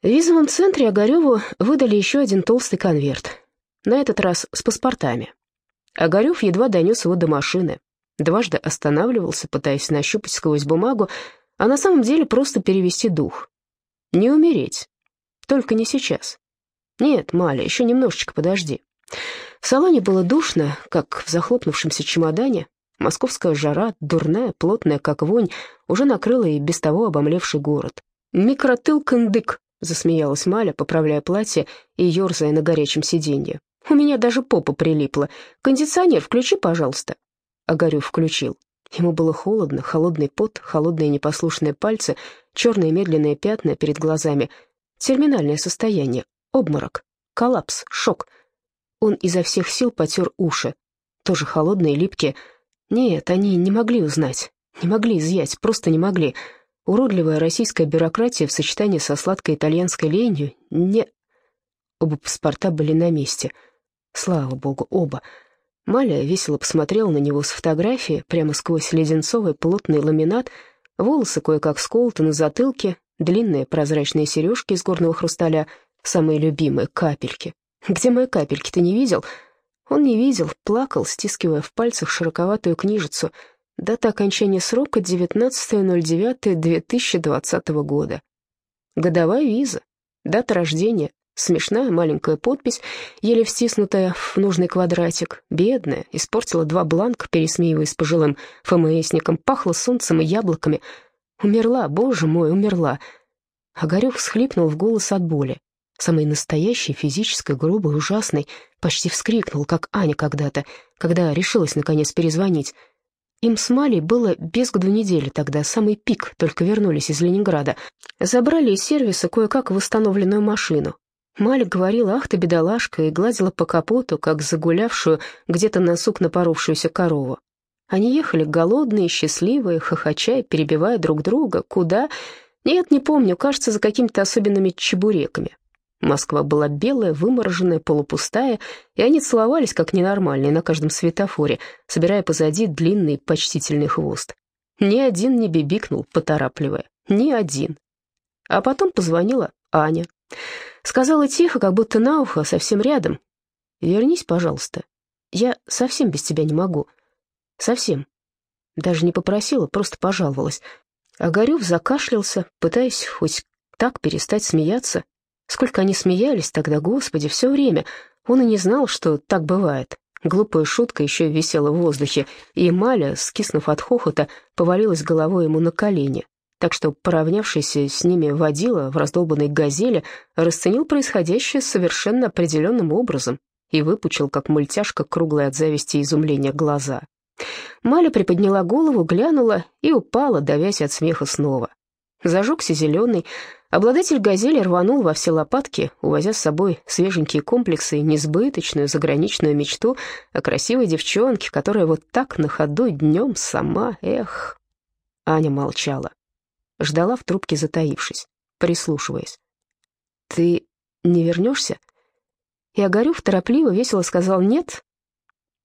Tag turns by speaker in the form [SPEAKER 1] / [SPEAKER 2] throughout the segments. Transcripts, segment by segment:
[SPEAKER 1] В визовом центре Огареву выдали еще один толстый конверт, на этот раз с паспортами. Огарев едва донес его до машины, дважды останавливался, пытаясь нащупать сквозь бумагу, а на самом деле просто перевести дух. Не умереть, только не сейчас. Нет, Маля, еще немножечко подожди. В салоне было душно, как в захлопнувшемся чемодане. Московская жара, дурная, плотная, как вонь, уже накрыла и без того обомлевший город. Микротыл-кандык, — засмеялась Маля, поправляя платье и ерзая на горячем сиденье. «У меня даже попа прилипла. Кондиционер включи, пожалуйста». Огарев включил. Ему было холодно, холодный пот, холодные непослушные пальцы, черные медленные пятна перед глазами. Терминальное состояние, обморок, коллапс, шок. Он изо всех сил потер уши. Тоже холодные, липкие. Нет, они не могли узнать, не могли изъять, просто не могли. Уродливая российская бюрократия в сочетании со сладкой итальянской ленью не... Оба паспорта были на месте. Слава богу, оба. Маля весело посмотрела на него с фотографии, прямо сквозь леденцовый плотный ламинат, волосы кое-как сколоты на затылке, длинные прозрачные сережки из горного хрусталя, самые любимые капельки. «Где мои капельки, ты не видел?» Он не видел, плакал, стискивая в пальцах широковатую книжицу — Дата окончания срока 19.09.2020 года. Годовая виза. Дата рождения. Смешная маленькая подпись, еле втиснутая в нужный квадратик. Бедная, испортила два бланка, пересмеиваясь пожилым ФМСником, пахло солнцем и яблоками. Умерла, боже мой, умерла. Огарев всхлипнул в голос от боли. Самый настоящий, физической, грубой, ужасный, почти вскрикнул, как Аня когда-то, когда решилась наконец перезвонить. Им с Малей было без году недели тогда, самый пик, только вернулись из Ленинграда. Забрали из сервиса кое-как восстановленную машину. Маля говорила, ах ты, бедолашка, и гладила по капоту, как загулявшую где-то на сук напоровшуюся корову. Они ехали голодные, счастливые, хохоча и перебивая друг друга. Куда? Нет, не помню, кажется, за какими-то особенными чебуреками. Москва была белая, вымороженная, полупустая, и они целовались как ненормальные на каждом светофоре, собирая позади длинный почтительный хвост. Ни один не бибикнул, поторапливая. Ни один. А потом позвонила Аня. Сказала тихо, как будто на ухо, совсем рядом. «Вернись, пожалуйста. Я совсем без тебя не могу. Совсем». Даже не попросила, просто пожаловалась. Огарев закашлялся, пытаясь хоть так перестать смеяться, Сколько они смеялись тогда, господи, все время. Он и не знал, что так бывает. Глупая шутка еще висела в воздухе, и Маля, скиснув от хохота, повалилась головой ему на колени. Так что, поравнявшийся с ними водила в раздолбанной газели, расценил происходящее совершенно определенным образом и выпучил, как мультяшка, круглые от зависти и изумления глаза. Маля приподняла голову, глянула и упала, давясь от смеха снова. Зажегся зеленый, Обладатель «Газели» рванул во все лопатки, увозя с собой свеженькие комплексы и несбыточную заграничную мечту о красивой девчонке, которая вот так на ходу днем сама, эх. Аня молчала, ждала в трубке, затаившись, прислушиваясь. «Ты не вернешься?» И Огарев торопливо, весело сказал «нет».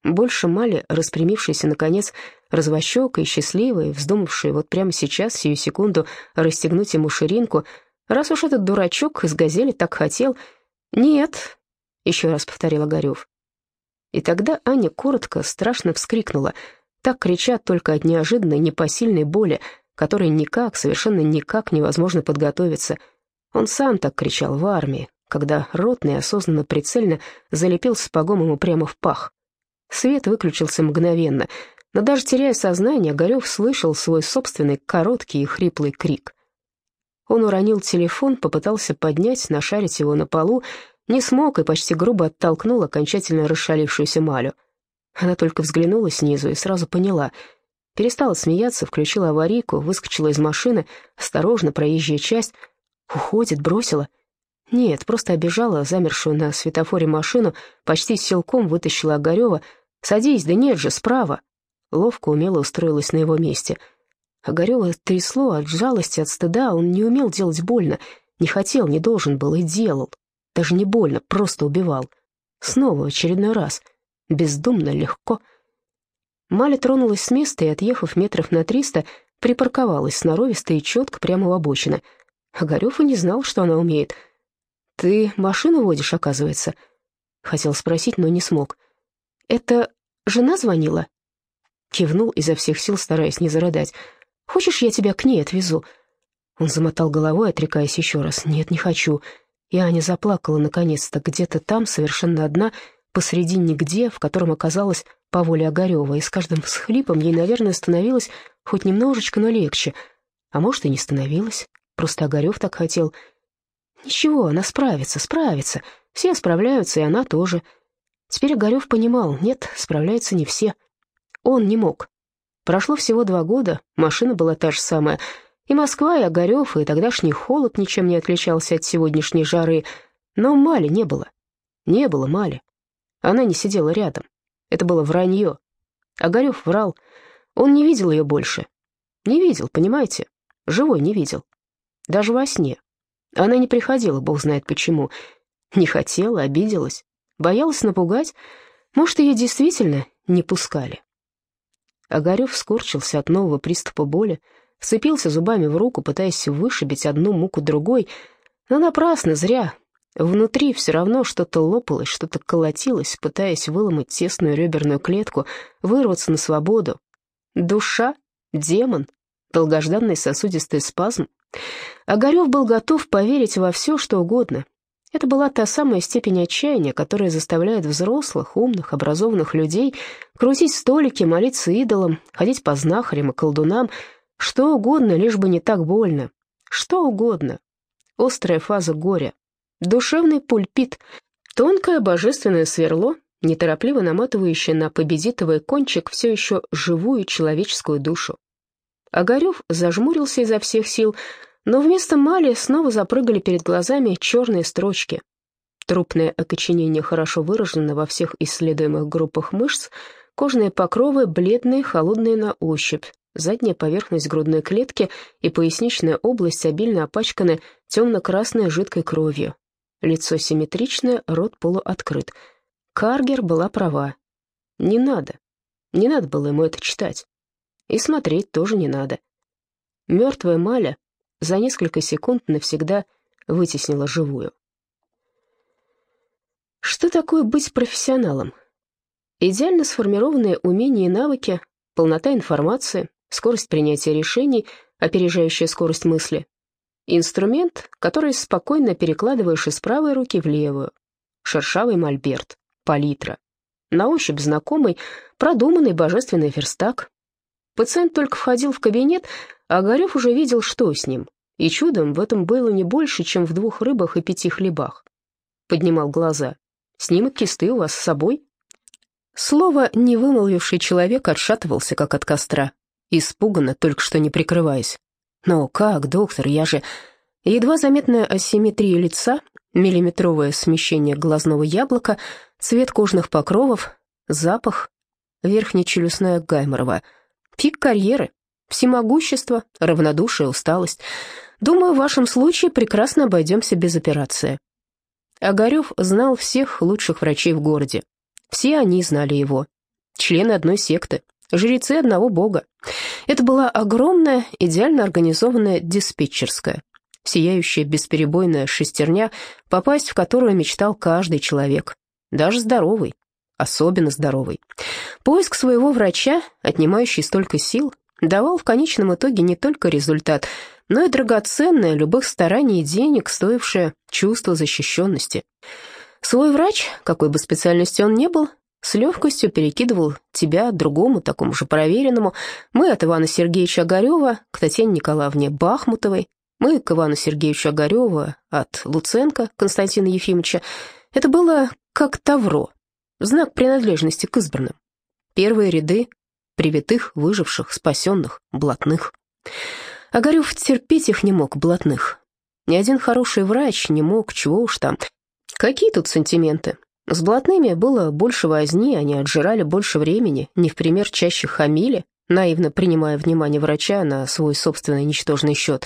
[SPEAKER 1] Больше Мали, распрямившаяся, наконец, развощекой, счастливой, вздумавшей вот прямо сейчас, сию секунду, расстегнуть ему ширинку, Раз уж этот дурачок из «Газели» так хотел... «Нет», — еще раз повторил Огарев. И тогда Аня коротко, страшно вскрикнула. Так кричат только от неожиданной, непосильной боли, которой никак, совершенно никак невозможно подготовиться. Он сам так кричал в армии, когда ротный осознанно прицельно залепил сапогом ему прямо в пах. Свет выключился мгновенно, но даже теряя сознание, Огарев слышал свой собственный короткий и хриплый крик — он уронил телефон, попытался поднять, нашарить его на полу, не смог и почти грубо оттолкнул окончательно расшалившуюся Малю. Она только взглянула снизу и сразу поняла. Перестала смеяться, включила аварийку, выскочила из машины, осторожно, проезжая часть. Уходит, бросила. Нет, просто обижала замершую на светофоре машину, почти силком вытащила Огарева. «Садись, да нет же, справа!» Ловко, умело устроилась на его месте — Огарева трясло от жалости, от стыда, он не умел делать больно, не хотел, не должен был и делал. Даже не больно, просто убивал. Снова, в очередной раз. Бездумно, легко. Маля тронулась с места и, отъехав метров на триста, припарковалась сноровисто и четко прямо в обочину. Огарев и не знал, что она умеет. «Ты машину водишь, оказывается?» Хотел спросить, но не смог. «Это жена звонила?» Кивнул изо всех сил, стараясь не зарыдать. «Хочешь, я тебя к ней отвезу?» Он замотал головой, отрекаясь еще раз. «Нет, не хочу». И Аня заплакала наконец-то, где-то там, совершенно одна, посреди нигде, в котором оказалась по воле Огарева, и с каждым всхлипом ей, наверное, становилось хоть немножечко, но легче. А может, и не становилось, просто Огарев так хотел. Ничего, она справится, справится, все справляются, и она тоже. Теперь Огарев понимал, нет, справляются не все. Он не мог. Прошло всего два года, машина была та же самая — и Москва, и Огарев, и тогдашний холод ничем не отличался от сегодняшней жары. Но Мали не было. Не было Мали. Она не сидела рядом. Это было вранье. Огарев врал. Он не видел ее больше. Не видел, понимаете? Живой не видел. Даже во сне. Она не приходила, бог знает почему. Не хотела, обиделась. Боялась напугать. Может, ее действительно не пускали. Огарев скорчился от нового приступа боли вцепился зубами в руку, пытаясь вышибить одну муку другой, но напрасно, зря. Внутри все равно что-то лопалось, что-то колотилось, пытаясь выломать тесную реберную клетку, вырваться на свободу. Душа, демон, долгожданный сосудистый спазм. Огарев был готов поверить во все, что угодно. Это была та самая степень отчаяния, которая заставляет взрослых, умных, образованных людей крутить столики, молиться идолам, ходить по знахарям и колдунам, что угодно, лишь бы не так больно. Что угодно. Острая фаза горя. Душевный пульпит. Тонкое божественное сверло, неторопливо наматывающее на победитовый кончик все еще живую человеческую душу. Огарев зажмурился изо всех сил, но вместо мали снова запрыгали перед глазами черные строчки. Трупное окоченение хорошо выражено во всех исследуемых группах мышц, кожные покровы бледные, холодные на ощупь, Задняя поверхность грудной клетки и поясничная область обильно опачканы темно-красной жидкой кровью. Лицо симметричное, рот полуоткрыт. Каргер была права. Не надо. Не надо было ему это читать. И смотреть тоже не надо. Мертвая Маля за несколько секунд навсегда вытеснила живую. Что такое быть профессионалом? Идеально сформированные умения и навыки, полнота информации, скорость принятия решений, опережающая скорость мысли. Инструмент, который спокойно перекладываешь из правой руки в левую. Шершавый мольберт, палитра. На ощупь знакомый, продуманный божественный верстак. Пациент только входил в кабинет, а Огарев уже видел, что с ним. И чудом в этом было не больше, чем в двух рыбах и пяти хлебах. Поднимал глаза. «Снимок кисты у вас с собой?» Слово, не вымолвивший человек, отшатывался, как от костра испуганно, только что не прикрываясь. «Но как, доктор, я же...» Едва заметная асимметрия лица, миллиметровое смещение глазного яблока, цвет кожных покровов, запах, верхнечелюстная Гайморова, пик карьеры, всемогущество, равнодушие, усталость. Думаю, в вашем случае прекрасно обойдемся без операции. Огарев знал всех лучших врачей в городе. Все они знали его. Члены одной секты, жрецы одного бога. Это была огромная, идеально организованная диспетчерская, сияющая бесперебойная шестерня, попасть в которую мечтал каждый человек, даже здоровый, особенно здоровый. Поиск своего врача, отнимающий столько сил, давал в конечном итоге не только результат, но и драгоценное любых стараний и денег, стоившее чувство защищенности. Свой врач, какой бы специальности он ни был, с легкостью перекидывал тебя другому, такому же проверенному. Мы от Ивана Сергеевича Огарева к Татьяне Николаевне Бахмутовой, мы к Ивану Сергеевичу Огарева от Луценко Константина Ефимовича. Это было как тавро, знак принадлежности к избранным. Первые ряды привитых, выживших, спасенных, блатных. Огарев терпеть их не мог, блатных. Ни один хороший врач не мог, чего уж там. Какие тут сантименты? С блатными было больше возни, они отжирали больше времени, не в пример чаще хамили, наивно принимая внимание врача на свой собственный ничтожный счет.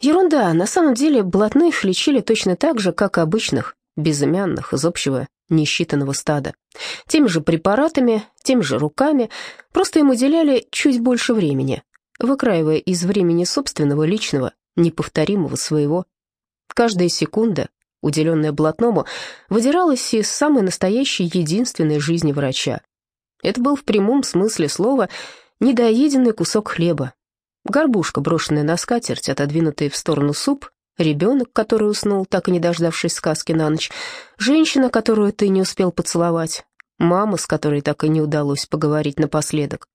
[SPEAKER 1] Ерунда, на самом деле блатных лечили точно так же, как обычных, безымянных, из общего несчитанного стада. Теми же препаратами, теми же руками, просто им уделяли чуть больше времени, выкраивая из времени собственного личного неповторимого своего. Каждая секунда, уделенная блатному, выдиралась из самой настоящей единственной жизни врача. Это был в прямом смысле слова недоеденный кусок хлеба, горбушка, брошенная на скатерть, отодвинутый в сторону суп, ребенок, который уснул, так и не дождавшись сказки на ночь, женщина, которую ты не успел поцеловать, мама, с которой так и не удалось поговорить напоследок.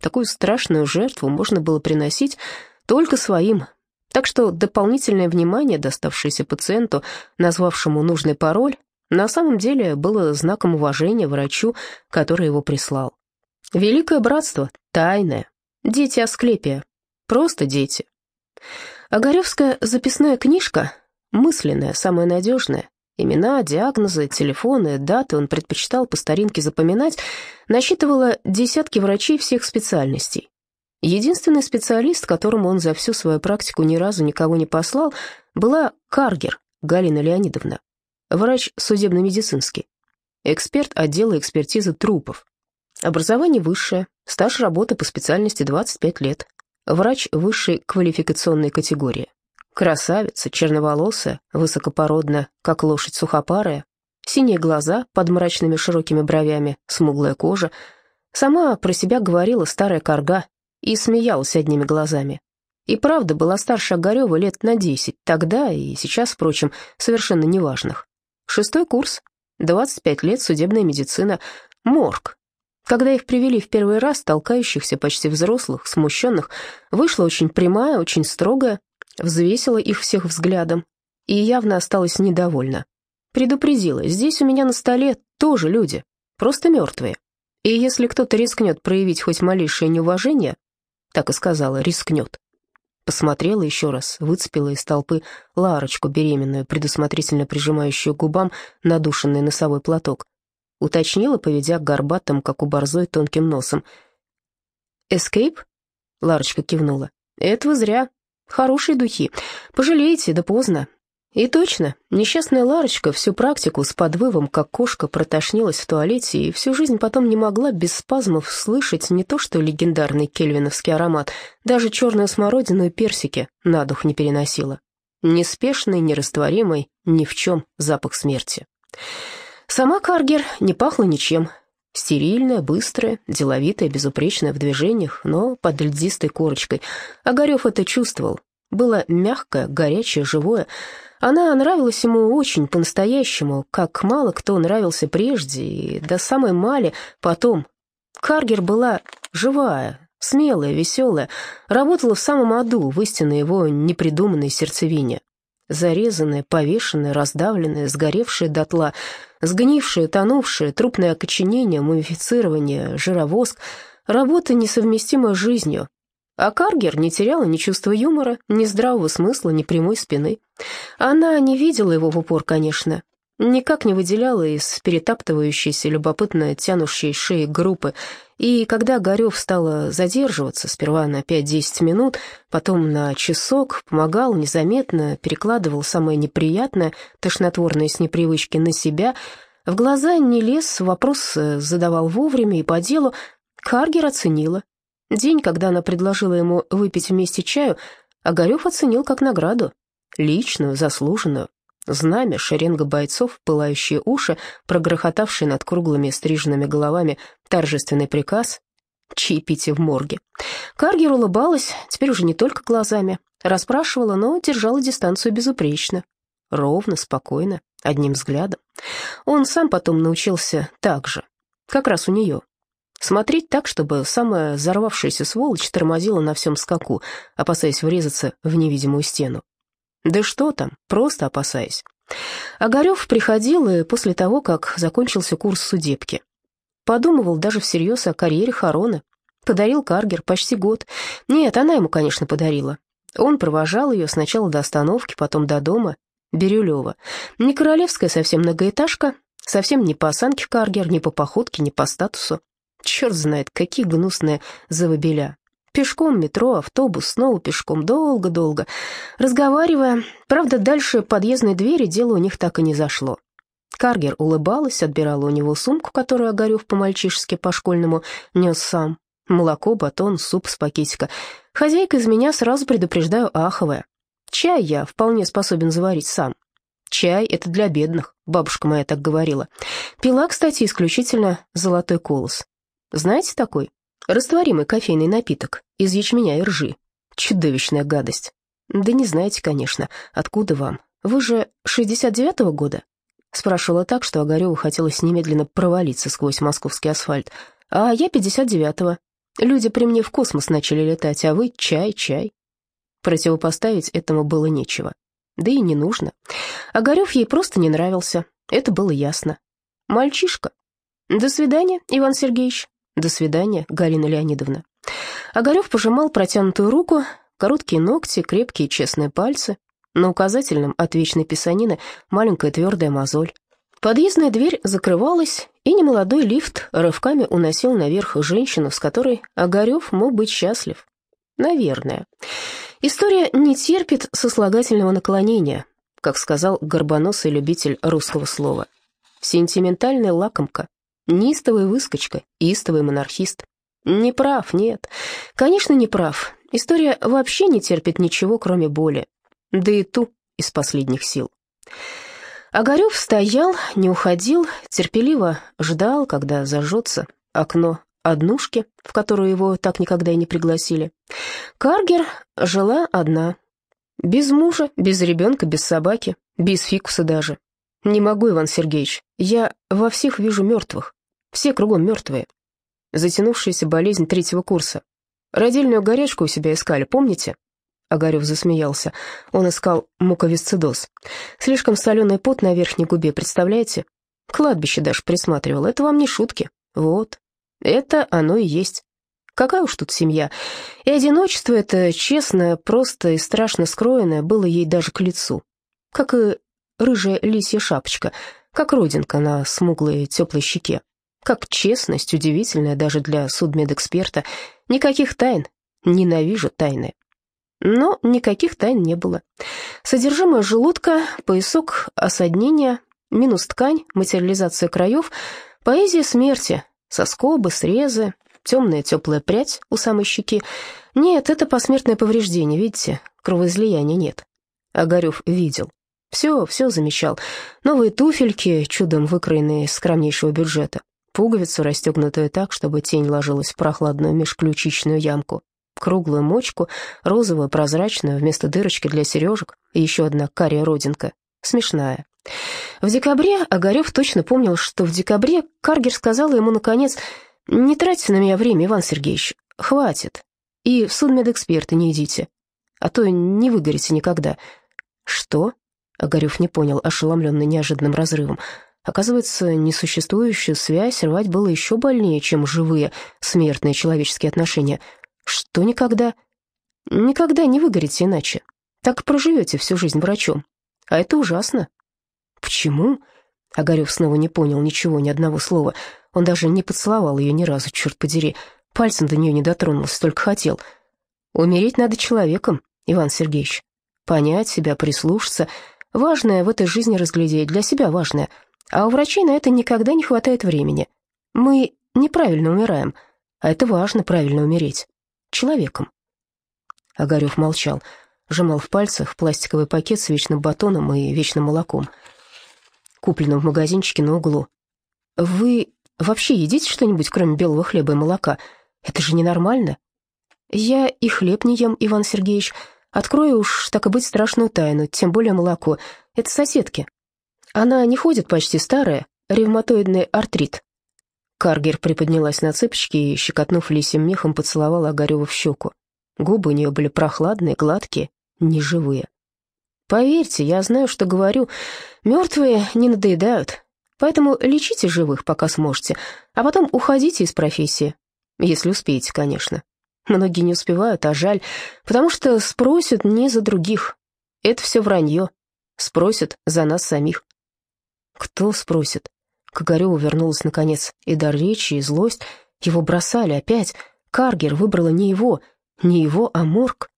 [SPEAKER 1] Такую страшную жертву можно было приносить только своим, так что дополнительное внимание, доставшееся пациенту, назвавшему нужный пароль, на самом деле было знаком уважения врачу, который его прислал. Великое братство, тайное, дети Асклепия, просто дети. Огаревская записная книжка, мысленная, самая надежная, имена, диагнозы, телефоны, даты он предпочитал по старинке запоминать, насчитывала десятки врачей всех специальностей. Единственный специалист, которому он за всю свою практику ни разу никого не послал, была Каргер Галина Леонидовна, врач судебно-медицинский, эксперт отдела экспертизы трупов. Образование высшее, стаж работы по специальности 25 лет, врач высшей квалификационной категории. Красавица, черноволосая, высокопородная, как лошадь сухопарая, синие глаза под мрачными широкими бровями, смуглая кожа. Сама про себя говорила старая корга и смеялась одними глазами. И правда была старше Огарева лет на десять, тогда и сейчас, впрочем, совершенно неважных. Шестой курс, 25 лет, судебная медицина, морг, когда их привели в первый раз, толкающихся, почти взрослых, смущенных, вышла очень прямая, очень строгая, взвесила их всех взглядом и явно осталась недовольна. Предупредила, здесь у меня на столе тоже люди, просто мертвые. И если кто-то рискнет проявить хоть малейшее неуважение, так и сказала, рискнет. Посмотрела еще раз, выцепила из толпы Ларочку беременную, предусмотрительно прижимающую губам надушенный носовой платок уточнила, поведя горбатым, как у борзой, тонким носом. «Эскейп?» — Ларочка кивнула. «Этого зря. Хорошие духи. Пожалеете, да поздно». И точно, несчастная Ларочка всю практику с подвывом, как кошка, протошнилась в туалете и всю жизнь потом не могла без спазмов слышать не то что легендарный кельвиновский аромат, даже черную смородину и персики на дух не переносила. Неспешный, нерастворимый, ни в чем запах смерти. Сама Каргер не пахла ничем. Стерильная, быстрая, деловитая, безупречная в движениях, но под льдистой корочкой. Огарев это чувствовал. Было мягкое, горячее, живое. Она нравилась ему очень по-настоящему, как мало кто нравился прежде, и до самой Мали потом. Каргер была живая, смелая, веселая, работала в самом аду, в истинной его непридуманной сердцевине зарезанная, повешенная, раздавленная, сгоревшая дотла, сгнившая, тонувшая, трупное окоченение, мумифицирование, жировоск, работа, несовместимая с жизнью. А Каргер не теряла ни чувства юмора, ни здравого смысла, ни прямой спины. Она не видела его в упор, конечно, никак не выделяла из перетаптывающейся, любопытно тянущей шеи группы, и когда Горев стала задерживаться, сперва на 5-10 минут, потом на часок, помогал незаметно, перекладывал самое неприятное, тошнотворное с непривычки на себя, в глаза не лез, вопрос задавал вовремя и по делу, Каргер оценила. День, когда она предложила ему выпить вместе чаю, Огарев оценил как награду, личную, заслуженную. Знамя, шеренга бойцов, пылающие уши, прогрохотавшие над круглыми стриженными головами торжественный приказ чаепитие в морге. Каргер улыбалась, теперь уже не только глазами, расспрашивала, но держала дистанцию безупречно. Ровно, спокойно, одним взглядом. Он сам потом научился так же, как раз у нее. Смотреть так, чтобы самая взорвавшаяся сволочь тормозила на всем скаку, опасаясь врезаться в невидимую стену. Да что там, просто опасаясь. Огарев приходил и после того, как закончился курс судебки. Подумывал даже всерьез о карьере Харона. Подарил Каргер почти год. Нет, она ему, конечно, подарила. Он провожал ее сначала до остановки, потом до дома. Бирюлева. Не королевская совсем многоэтажка, совсем не по осанке Каргер, не по походке, не по статусу. Черт знает, какие гнусные завобеля. Пешком, метро, автобус, снова пешком, долго-долго. Разговаривая, правда, дальше подъездной двери дело у них так и не зашло. Каргер улыбалась, отбирала у него сумку, которую Огарев по-мальчишески по-школьному нес сам. Молоко, батон, суп с пакетика. Хозяйка из меня сразу предупреждаю аховая. Чай я вполне способен заварить сам. Чай — это для бедных, бабушка моя так говорила. Пила, кстати, исключительно золотой колос. Знаете такой? Растворимый кофейный напиток из ячменя и ржи. Чудовищная гадость. Да не знаете, конечно, откуда вам. Вы же 69-го года? Спрашивала так, что Огареву хотелось немедленно провалиться сквозь московский асфальт. А я 59-го. Люди при мне в космос начали летать, а вы чай, чай. Противопоставить этому было нечего. Да и не нужно. Огарев ей просто не нравился, это было ясно. Мальчишка. До свидания, Иван Сергеевич. До свидания, Галина Леонидовна. Огарев пожимал протянутую руку, короткие ногти, крепкие честные пальцы. На указательном от вечной писанины маленькая твердая мозоль. Подъездная дверь закрывалась, и немолодой лифт рывками уносил наверх женщину, с которой Огарев мог быть счастлив. Наверное. История не терпит сослагательного наклонения, как сказал горбоносый любитель русского слова. Сентиментальная лакомка, неистовая выскочка, истовый монархист. Не прав, нет. Конечно, не прав. История вообще не терпит ничего, кроме боли. Да и ту из последних сил. Огарев стоял, не уходил, терпеливо ждал, когда зажжется окно однушки, в которую его так никогда и не пригласили. Каргер жила одна. Без мужа, без ребенка, без собаки, без фикуса даже. Не могу, Иван Сергеевич, я во всех вижу мертвых. Все кругом мертвые. Затянувшаяся болезнь третьего курса. Родильную горячку у себя искали, помните? Огарев засмеялся. Он искал муковисцидоз. Слишком соленый пот на верхней губе, представляете? Кладбище даже присматривал. Это вам не шутки. Вот, это оно и есть. Какая уж тут семья. И одиночество это честное, просто и страшно скроенное было ей даже к лицу. Как и рыжая лисья шапочка, как родинка на смуглой теплой щеке. Как честность, удивительная даже для судмедэксперта. Никаких тайн. Ненавижу тайны. Но никаких тайн не было. Содержимое желудка, поясок осаднения, минус ткань, материализация краев, поэзия смерти, Соскобы, срезы, темная теплая прядь у самой щеки. Нет, это посмертное повреждение, видите, кровоизлияния нет. Огарев видел. Все, все замечал. Новые туфельки, чудом выкроенные из скромнейшего бюджета. Пуговицу, расстегнутую так, чтобы тень ложилась в прохладную межключичную ямку. Круглую мочку, розовую, прозрачную, вместо дырочки для сережек. И еще одна кария родинка. Смешная. В декабре Огарев точно помнил, что в декабре Каргер сказала ему, наконец, «Не тратьте на меня время, Иван Сергеевич, хватит, и в судмедэксперты не идите, а то не выгорите никогда». «Что?» — Огарев не понял, ошеломленный неожиданным разрывом. Оказывается, несуществующую связь рвать было еще больнее, чем живые, смертные человеческие отношения. «Что никогда?» «Никогда не выгорите иначе. Так проживете всю жизнь врачом. А это ужасно, «Почему?» Огарев снова не понял ничего, ни одного слова. Он даже не поцеловал ее ни разу, черт подери. Пальцем до нее не дотронулся, только хотел. «Умереть надо человеком, Иван Сергеевич. Понять себя, прислушаться. Важное в этой жизни разглядеть, для себя важное. А у врачей на это никогда не хватает времени. Мы неправильно умираем, а это важно, правильно умереть. Человеком». Огарев молчал, сжимал в пальцах пластиковый пакет с вечным батоном и вечным молоком купленном в магазинчике на углу. «Вы вообще едите что-нибудь, кроме белого хлеба и молока? Это же ненормально». «Я и хлеб не ем, Иван Сергеевич. Открою уж, так и быть, страшную тайну, тем более молоко. Это соседки. Она не ходит почти старая, ревматоидный артрит». Каргер приподнялась на цыпочки и, щекотнув лисим мехом, поцеловала Огарева в щеку. Губы у нее были прохладные, гладкие, неживые. Поверьте, я знаю, что говорю. Мертвые не надоедают. Поэтому лечите живых, пока сможете, а потом уходите из профессии. Если успеете, конечно. Многие не успевают, а жаль, потому что спросят не за других. Это все вранье. Спросят за нас самих. Кто спросит? К Огареву вернулась наконец и дар речи, и злость. Его бросали опять. Каргер выбрала не его, не его, а Морг.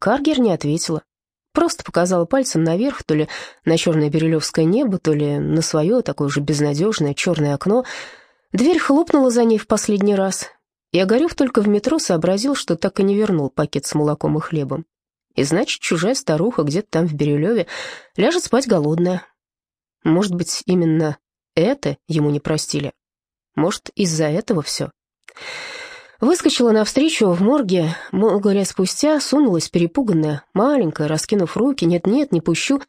[SPEAKER 1] Каргер не ответила. Просто показала пальцем наверх, то ли на черное бирюлевское небо, то ли на свое, такое же безнадежное черное окно. Дверь хлопнула за ней в последний раз, и Огарев только в метро сообразил, что так и не вернул пакет с молоком и хлебом. И значит, чужая старуха где-то там в Бирюлеве ляжет спать голодная. Может быть, именно это ему не простили? Может, из-за этого все? Выскочила навстречу в морге, много лет спустя, сунулась перепуганная, маленькая, раскинув руки, нет-нет, не пущу,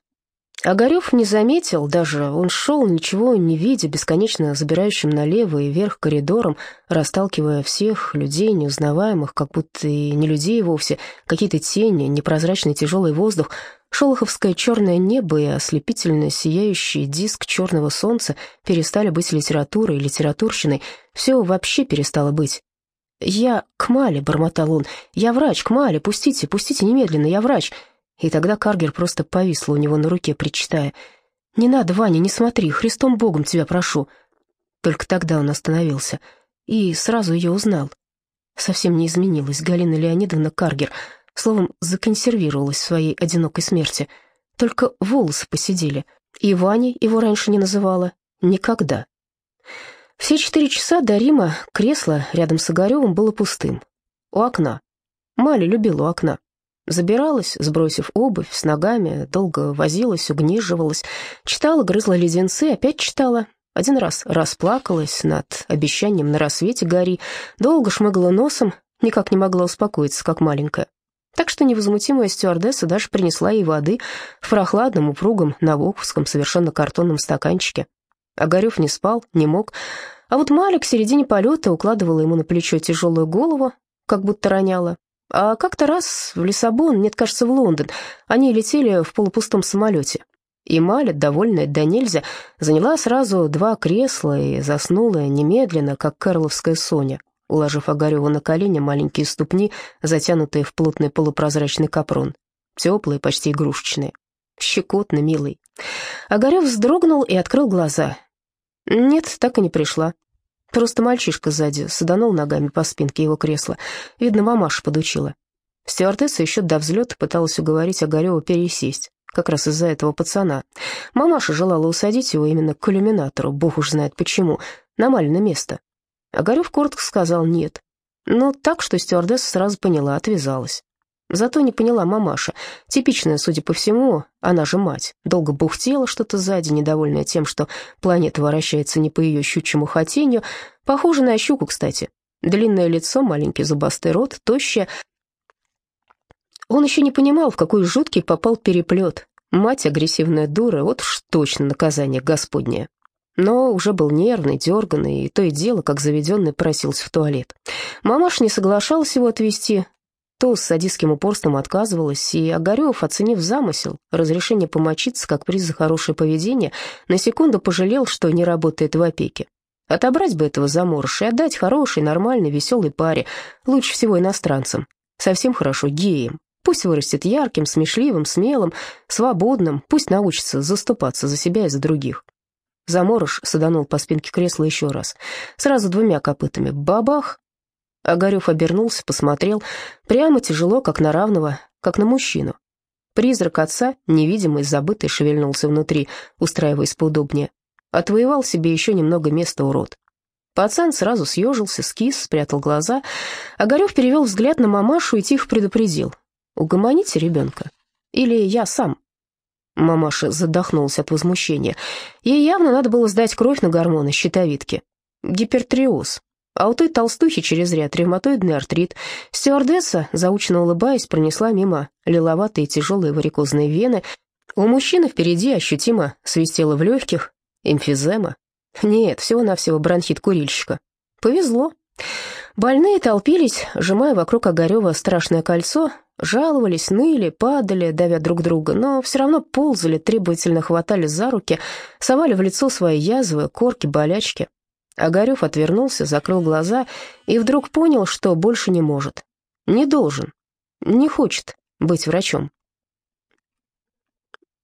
[SPEAKER 1] Огарев не заметил даже, он шел, ничего не видя, бесконечно забирающим налево и вверх коридором, расталкивая всех людей, неузнаваемых, как будто и не людей вовсе, какие-то тени, непрозрачный тяжелый воздух, шолоховское черное небо и ослепительно сияющий диск черного солнца перестали быть литературой и литературщиной, все вообще перестало быть. «Я к Мале», — бормотал он, — «я врач, к Мале, пустите, пустите немедленно, я врач». И тогда Каргер просто повисла у него на руке, причитая. «Не надо, Ваня, не смотри, Христом Богом тебя прошу». Только тогда он остановился и сразу ее узнал. Совсем не изменилась Галина Леонидовна Каргер, словом, законсервировалась в своей одинокой смерти. Только волосы посидели, и Ваня его раньше не называла. Никогда. Все четыре часа до Рима кресло рядом с Огаревым было пустым. У окна. Маля любила у окна. Забиралась, сбросив обувь, с ногами, долго возилась, угниживалась, читала, грызла леденцы, опять читала. Один раз расплакалась над обещанием на рассвете гори, долго шмыгала носом, никак не могла успокоиться, как маленькая. Так что невозмутимая стюардесса даже принесла ей воды в прохладном, упругом, навоковском, совершенно картонном стаканчике. Огарев не спал, не мог, а вот Малик в середине полета укладывала ему на плечо тяжелую голову, как будто роняла, а как-то раз в Лиссабон, нет, кажется, в Лондон, они летели в полупустом самолете. И Маля, довольная да нельзя, заняла сразу два кресла и заснула немедленно, как карловская Соня, уложив Огарева на колени маленькие ступни, затянутые в плотный полупрозрачный капрон. Теплые, почти игрушечные. Щекотно, милый. Огарев вздрогнул и открыл глаза. Нет, так и не пришла. Просто мальчишка сзади саданул ногами по спинке его кресла. Видно, мамаша подучила. Стюардесса еще до взлета пыталась уговорить Огарева пересесть. Как раз из-за этого пацана. Мамаша желала усадить его именно к иллюминатору, бог уж знает почему, на Малино место. Огарев коротко сказал «нет». Но так, что стюардесса сразу поняла, отвязалась. Зато не поняла мамаша. Типичная, судя по всему, она же мать. Долго бухтела что-то сзади, недовольная тем, что планета вращается не по ее щучьему хотению. Похоже на щуку, кстати. Длинное лицо, маленький зубастый рот, тощая. Он еще не понимал, в какой жуткий попал переплет. Мать агрессивная дура, вот уж точно наказание господнее. Но уже был нервный, дерганный, и то и дело, как заведенный, просился в туалет. Мамаша не соглашалась его отвезти, то с садистским упорством отказывалась, и Огарев, оценив замысел, разрешение помочиться как приз за хорошее поведение, на секунду пожалел, что не работает в опеке. Отобрать бы этого заморыша и отдать хорошей, нормальной, веселой паре, лучше всего иностранцам, совсем хорошо геям. Пусть вырастет ярким, смешливым, смелым, свободным, пусть научится заступаться за себя и за других. Заморыш саданул по спинке кресла еще раз, сразу двумя копытами. Бабах! Огарев обернулся, посмотрел, прямо тяжело, как на равного, как на мужчину. Призрак отца, невидимый, забытый, шевельнулся внутри, устраиваясь поудобнее. Отвоевал себе еще немного места урод. Пацан сразу съежился, скис, спрятал глаза. Огарев перевел взгляд на мамашу и тихо предупредил. «Угомоните ребенка. Или я сам». Мамаша задохнулась от возмущения. Ей явно надо было сдать кровь на гормоны щитовидки. Гипертриоз, а у той толстухи через ряд ревматоидный артрит. Стюардесса, заученно улыбаясь, пронесла мимо лиловатые тяжелые варикозные вены. У мужчины впереди ощутимо свистело в легких. Эмфизема. Нет, всего-навсего бронхит курильщика. Повезло. Больные толпились, сжимая вокруг Огарева страшное кольцо, жаловались, ныли, падали, давя друг друга, но все равно ползали, требовательно хватали за руки, совали в лицо свои язвы, корки, болячки. Огарев отвернулся, закрыл глаза и вдруг понял, что больше не может. Не должен, не хочет быть врачом.